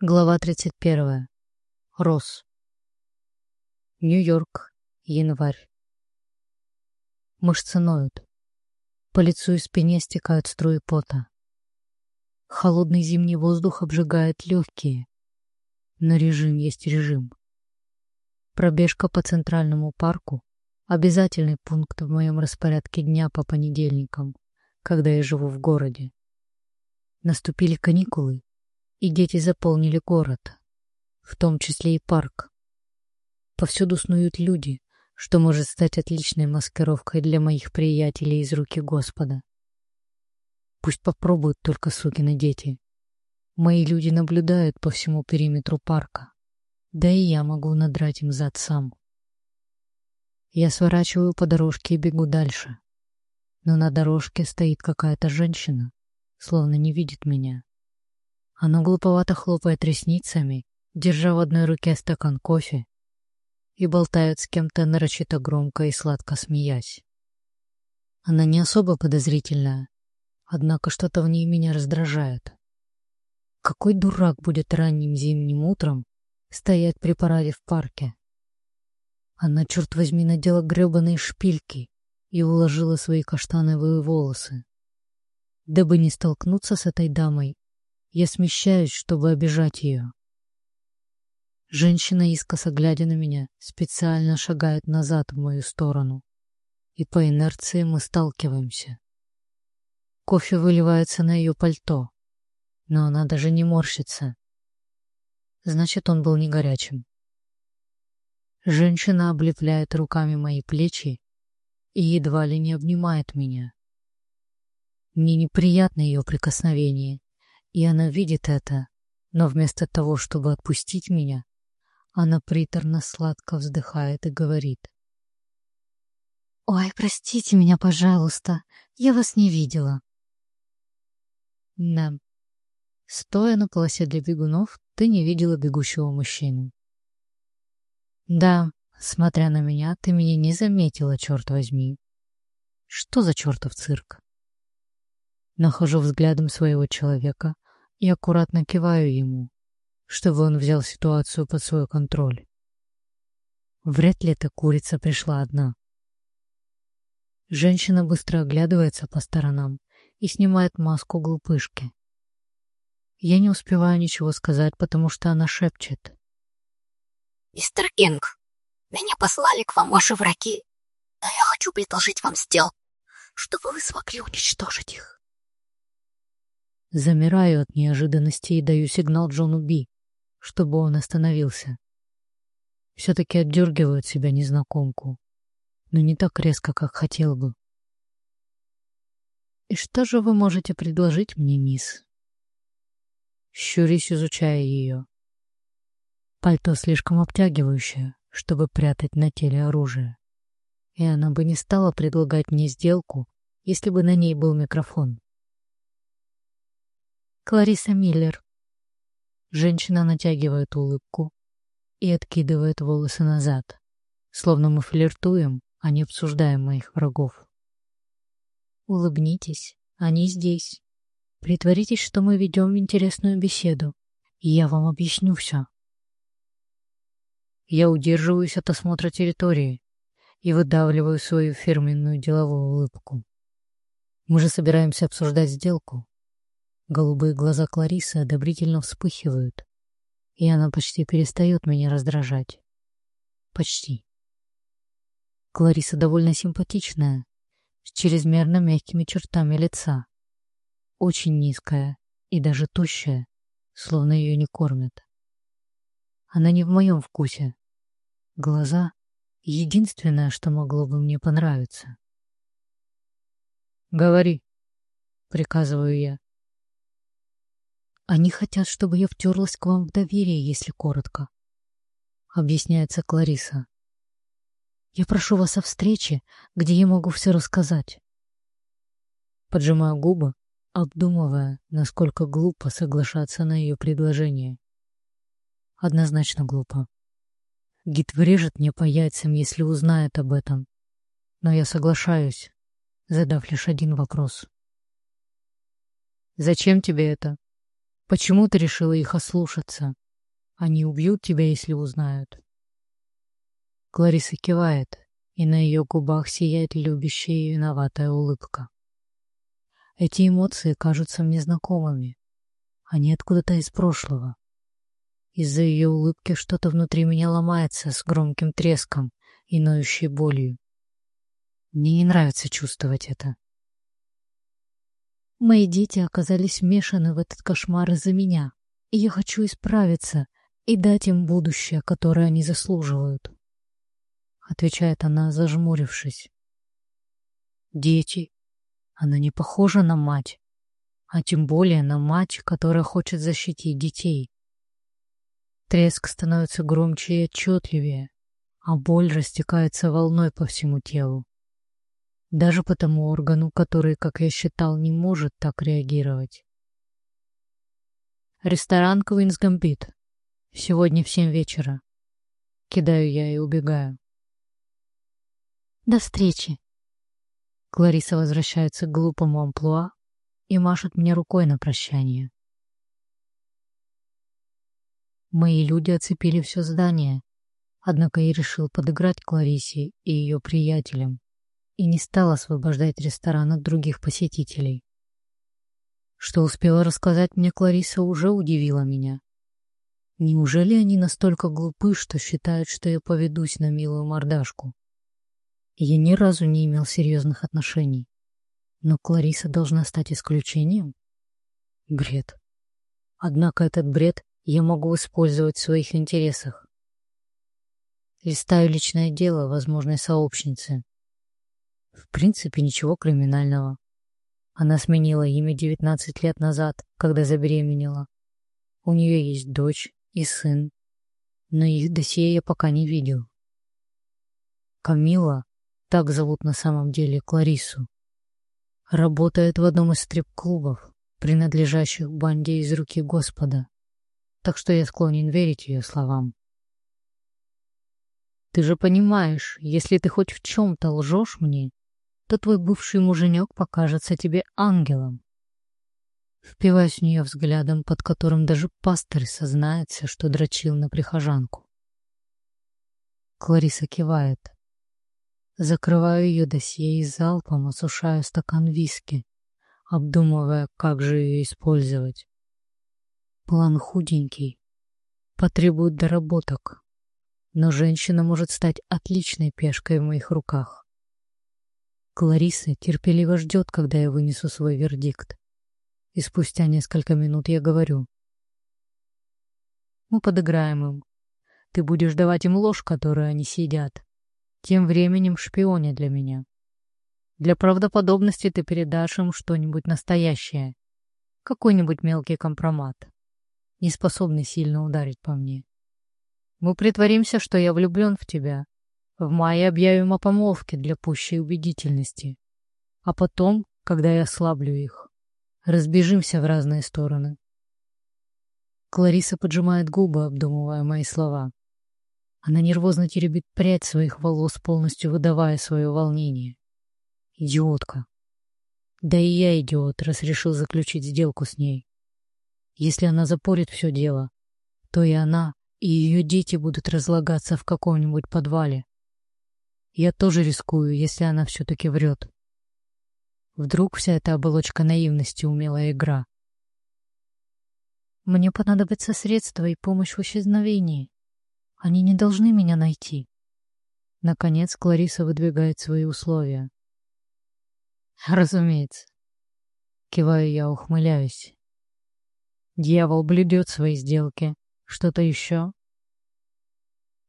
Глава 31. Рос. Нью-Йорк. Январь. Мышцы ноют. По лицу и спине стекают струи пота. Холодный зимний воздух обжигает легкие. Но режим есть режим. Пробежка по Центральному парку — обязательный пункт в моем распорядке дня по понедельникам, когда я живу в городе. Наступили каникулы, и дети заполнили город, в том числе и парк. Повсюду снуют люди, что может стать отличной маскировкой для моих приятелей из руки Господа. Пусть попробуют только сукины дети. Мои люди наблюдают по всему периметру парка. Да и я могу надрать им зад сам. Я сворачиваю по дорожке и бегу дальше. Но на дорожке стоит какая-то женщина, словно не видит меня. Она глуповато хлопает ресницами, держа в одной руке стакан кофе, и болтает с кем-то нарочито громко и сладко смеясь. Она не особо подозрительная, однако что-то в ней меня раздражает. Какой дурак будет ранним зимним утром стоять при параде в парке? Она, черт возьми, надела гребаные шпильки и уложила свои каштановые волосы. Дабы не столкнуться с этой дамой, я смещаюсь, чтобы обижать ее. Женщина, искоса глядя на меня, специально шагает назад в мою сторону. И по инерции мы сталкиваемся. Кофе выливается на ее пальто, но она даже не морщится. Значит, он был не горячим. Женщина облепляет руками мои плечи и едва ли не обнимает меня. Мне неприятно ее прикосновение, и она видит это, но вместо того, чтобы отпустить меня, она приторно-сладко вздыхает и говорит. «Ой, простите меня, пожалуйста, я вас не видела». Да, стоя на полосе для бегунов, ты не видела бегущего мужчину. Да, смотря на меня, ты меня не заметила, черт возьми. Что за чертов цирк? Нахожу взглядом своего человека и аккуратно киваю ему, чтобы он взял ситуацию под свой контроль. Вряд ли эта курица пришла одна. Женщина быстро оглядывается по сторонам и снимает маску глупышки. Я не успеваю ничего сказать, потому что она шепчет. «Мистер Кинг, меня послали к вам ваши враги, но я хочу предложить вам сделку, чтобы вы смогли уничтожить их». Замираю от неожиданности и даю сигнал Джону Би, чтобы он остановился. Все-таки отдергиваю от себя незнакомку, но не так резко, как хотел бы. «И что же вы можете предложить мне, мисс?» Щурюсь, изучая ее. Пальто слишком обтягивающее, чтобы прятать на теле оружие. И она бы не стала предлагать мне сделку, если бы на ней был микрофон. Клариса Миллер. Женщина натягивает улыбку и откидывает волосы назад, словно мы флиртуем, а не обсуждаем моих врагов. Улыбнитесь, они здесь. Притворитесь, что мы ведем интересную беседу, и я вам объясню все. Я удерживаюсь от осмотра территории и выдавливаю свою фирменную деловую улыбку. Мы же собираемся обсуждать сделку, Голубые глаза Кларисы одобрительно вспыхивают, и она почти перестает меня раздражать. Почти. Клариса довольно симпатичная, с чрезмерно мягкими чертами лица. Очень низкая и даже тощая, словно ее не кормят. Она не в моем вкусе. Глаза — единственное, что могло бы мне понравиться. «Говори», — приказываю я. Они хотят, чтобы я втерлась к вам в доверие, если коротко. Объясняется Клариса. Я прошу вас о встрече, где я могу все рассказать. Поджимаю губы, обдумывая, насколько глупо соглашаться на ее предложение. Однозначно глупо. Гид врежет мне по яйцам, если узнает об этом. Но я соглашаюсь, задав лишь один вопрос. «Зачем тебе это?» Почему ты решила их ослушаться? Они убьют тебя, если узнают. Клариса кивает, и на ее губах сияет любящая и виноватая улыбка. Эти эмоции кажутся мне знакомыми. Они откуда-то из прошлого. Из-за ее улыбки что-то внутри меня ломается с громким треском и ноющей болью. Мне не нравится чувствовать это. Мои дети оказались вмешаны в этот кошмар из-за меня, и я хочу исправиться и дать им будущее, которое они заслуживают. Отвечает она, зажмурившись. Дети. Она не похожа на мать, а тем более на мать, которая хочет защитить детей. Треск становится громче и отчетливее, а боль растекается волной по всему телу. Даже по тому органу, который, как я считал, не может так реагировать. Ресторан Квинс Гамбит. Сегодня в семь вечера. Кидаю я и убегаю. До встречи. Клариса возвращается к глупому амплуа и машет мне рукой на прощание. Мои люди оцепили все здание, однако я решил подыграть Кларисе и ее приятелям и не стал освобождать ресторан от других посетителей. Что успела рассказать мне Клариса, уже удивило меня. Неужели они настолько глупы, что считают, что я поведусь на милую мордашку? Я ни разу не имел серьезных отношений. Но Клариса должна стать исключением? Бред. Однако этот бред я могу использовать в своих интересах. Листаю личное дело возможной сообщницы. В принципе, ничего криминального. Она сменила имя 19 лет назад, когда забеременела. У нее есть дочь и сын, но их досье я пока не видел. Камила, так зовут на самом деле Кларису, работает в одном из стрип-клубов, принадлежащих банде из руки Господа, так что я склонен верить ее словам. Ты же понимаешь, если ты хоть в чем-то лжешь мне, то твой бывший муженек покажется тебе ангелом. Впиваюсь в нее взглядом, под которым даже пастырь сознается, что дрочил на прихожанку. Клариса кивает. Закрываю ее досье и залпом осушаю стакан виски, обдумывая, как же ее использовать. План худенький, потребует доработок, но женщина может стать отличной пешкой в моих руках. Клариса терпеливо ждет, когда я вынесу свой вердикт. И спустя несколько минут я говорю. Мы подыграем им. Ты будешь давать им ложь, которую они съедят. Тем временем шпионе для меня. Для правдоподобности ты передашь им что-нибудь настоящее. Какой-нибудь мелкий компромат, не способный сильно ударить по мне. Мы притворимся, что я влюблен в тебя, в мае объявим о помолвке для пущей убедительности. А потом, когда я ослаблю их, разбежимся в разные стороны. Клариса поджимает губы, обдумывая мои слова. Она нервозно теребит прядь своих волос, полностью выдавая свое волнение. Идиотка. Да и я идиот, раз решил заключить сделку с ней. Если она запорит все дело, то и она, и ее дети будут разлагаться в каком-нибудь подвале, я тоже рискую, если она все-таки врет. Вдруг вся эта оболочка наивности умелая игра. Мне понадобятся средства и помощь в исчезновении. Они не должны меня найти. Наконец Клариса выдвигает свои условия. Разумеется. Киваю я, ухмыляюсь. Дьявол блюдет свои сделки. Что-то еще?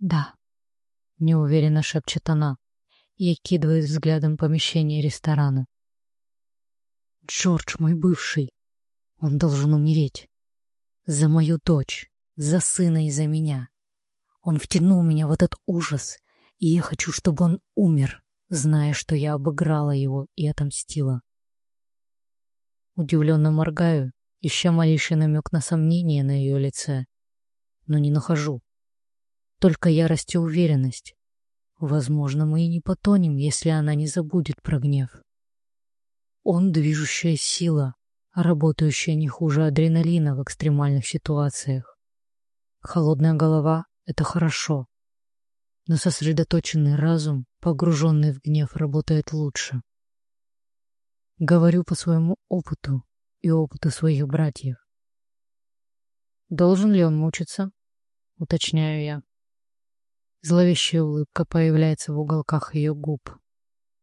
Да неуверенно шепчет она и окидывает взглядом помещение ресторана. Джордж мой бывший. Он должен умереть. За мою дочь, за сына и за меня. Он втянул меня в этот ужас, и я хочу, чтобы он умер, зная, что я обыграла его и отомстила. Удивленно моргаю, ища малейший намек на сомнение на ее лице, но не нахожу. Только ярость и уверенность. Возможно, мы и не потонем, если она не забудет про гнев. Он — движущая сила, работающая не хуже адреналина в экстремальных ситуациях. Холодная голова — это хорошо, но сосредоточенный разум, погруженный в гнев, работает лучше. Говорю по своему опыту и опыту своих братьев. Должен ли он мучиться? Уточняю я. Зловещая улыбка появляется в уголках ее губ,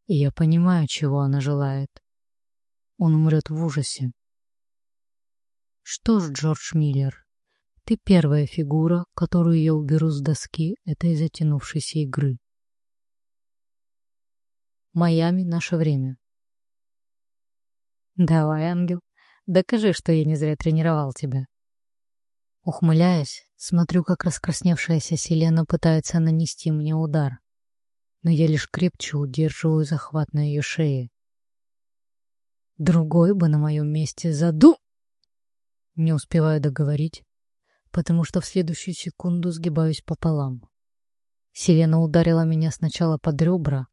и я понимаю, чего она желает. Он умрет в ужасе. Что ж, Джордж Миллер, ты первая фигура, которую я уберу с доски этой затянувшейся игры. Майами — наше время. Давай, ангел, докажи, что я не зря тренировал тебя. Ухмыляясь, смотрю, как раскрасневшаяся Селена пытается нанести мне удар, но я лишь крепче удерживаю захват на ее шее. Другой бы на моем месте заду... Не успеваю договорить, потому что в следующую секунду сгибаюсь пополам. Селена ударила меня сначала под ребра,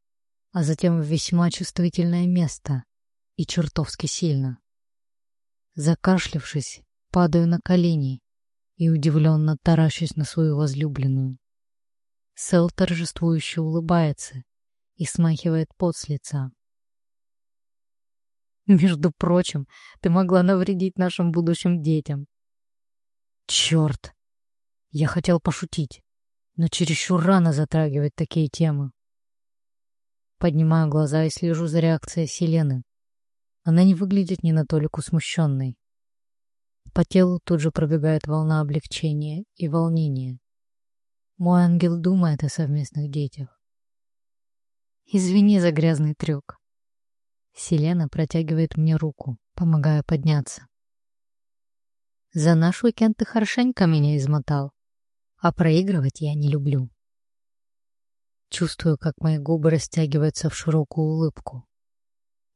а затем в весьма чувствительное место, и чертовски сильно. Закашлявшись, падаю на колени и удивленно таращусь на свою возлюбленную. Сэл торжествующе улыбается и смахивает пот с лица. Между прочим, ты могла навредить нашим будущим детям. Черт! Я хотел пошутить, но чересчур рано затрагивать такие темы. Поднимаю глаза и слежу за реакцией Селены. Она не выглядит ни на толику смущенной. По телу тут же пробегает волна облегчения и волнения. Мой ангел думает о совместных детях. Извини за грязный трюк. Селена протягивает мне руку, помогая подняться. За наш уикенд ты хорошенько меня измотал, а проигрывать я не люблю. Чувствую, как мои губы растягиваются в широкую улыбку.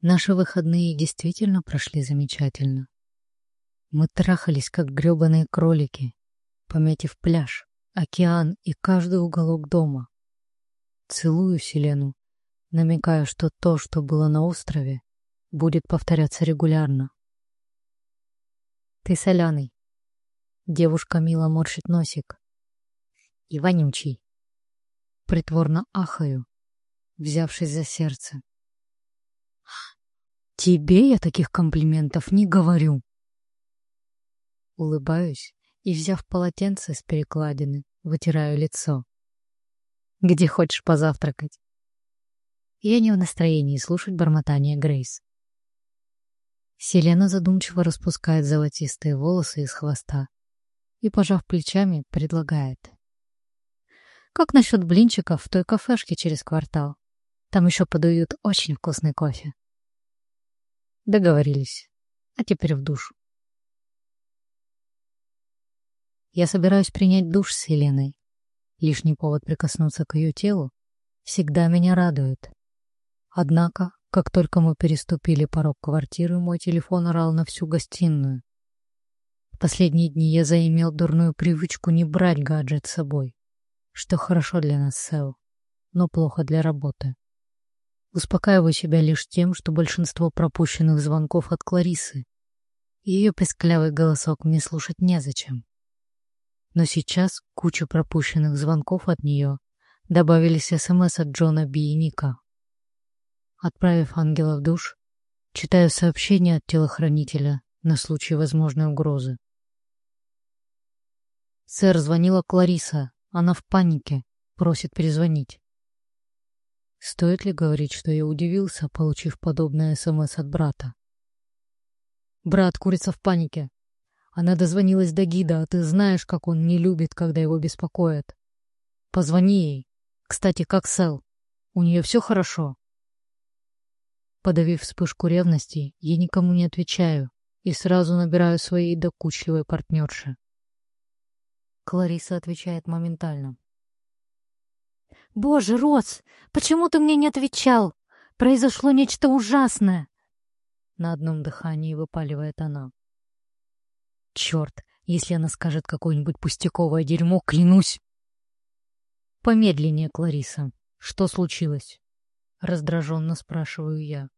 Наши выходные действительно прошли замечательно. Мы трахались, как грёбаные кролики, пометив пляж, океан и каждый уголок дома. Целую Селену, намекая, что то, что было на острове, будет повторяться регулярно. «Ты соленый». Девушка мило морщит носик. «И вонючий». Притворно ахаю, взявшись за сердце. Тебе я таких комплиментов не говорю. Улыбаюсь и, взяв полотенце с перекладины, вытираю лицо. Где хочешь позавтракать? Я не в настроении слушать бормотание Грейс. Селена задумчиво распускает золотистые волосы из хвоста и, пожав плечами, предлагает. Как насчет блинчиков в той кафешке через квартал? Там еще подают очень вкусный кофе. Договорились. А теперь в душ. Я собираюсь принять душ с Селеной. Лишний повод прикоснуться к ее телу всегда меня радует. Однако, как только мы переступили порог квартиры, мой телефон орал на всю гостиную. В последние дни я заимел дурную привычку не брать гаджет с собой, что хорошо для нас, Сэл, но плохо для работы. Успокаиваю себя лишь тем, что большинство пропущенных звонков от Кларисы. Ее песклявый голосок мне слушать незачем. Но сейчас кучу пропущенных звонков от нее добавились СМС от Джона Би и Ника. Отправив ангела в душ, читаю сообщение от телохранителя на случай возможной угрозы. «Сэр, звонила Клариса. Она в панике. Просит перезвонить». Стоит ли говорить, что я удивился, получив подобное СМС от брата? Брат, курица в панике. Она дозвонилась до гида, а ты знаешь, как он не любит, когда его беспокоят. Позвони ей. Кстати, как Сэл? У нее все хорошо? Подавив вспышку ревности, я никому не отвечаю и сразу набираю своей докучливой партнерши. Клариса отвечает моментально. «Боже, Рос, почему ты мне не отвечал? Произошло нечто ужасное!» На одном дыхании выпаливает она. «Черт, если она скажет какое-нибудь пустяковое дерьмо, клянусь!» «Помедленнее, Клариса. Что случилось?» Раздраженно спрашиваю я.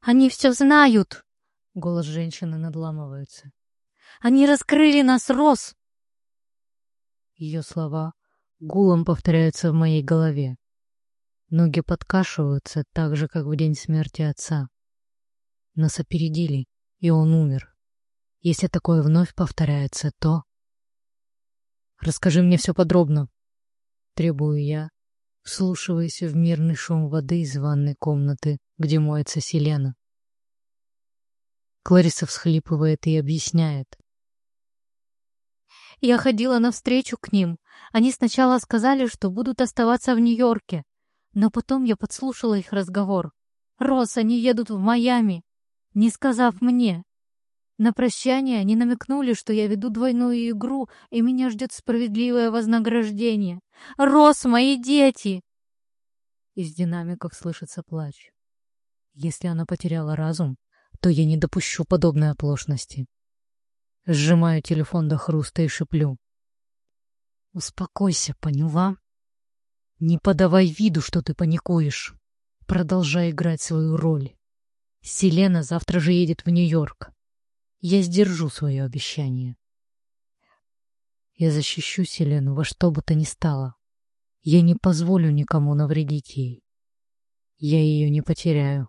«Они все знают!» — Голос женщины надламывается. Они раскрыли нас, Рос! Ее слова гулом повторяются в моей голове. Ноги подкашиваются так же, как в день смерти отца. Нас опередили, и он умер. Если такое вновь повторяется, то... Расскажи мне все подробно. Требую я, вслушиваясь в мирный шум воды из ванной комнаты, где моется Селена. Клариса всхлипывает и объясняет. Я ходила навстречу к ним. Они сначала сказали, что будут оставаться в Нью-Йорке. Но потом я подслушала их разговор. «Рос, они едут в Майами», не сказав мне. На прощание они намекнули, что я веду двойную игру, и меня ждет справедливое вознаграждение. «Рос, мои дети!» Из динамиков слышится плач. Если она потеряла разум, то я не допущу подобной оплошности. Сжимаю телефон до хруста и шиплю. «Успокойся, поняла? Не подавай виду, что ты паникуешь. Продолжай играть свою роль. Селена завтра же едет в Нью-Йорк. Я сдержу свое обещание. Я защищу Селену во что бы то ни стало. Я не позволю никому навредить ей. Я ее не потеряю.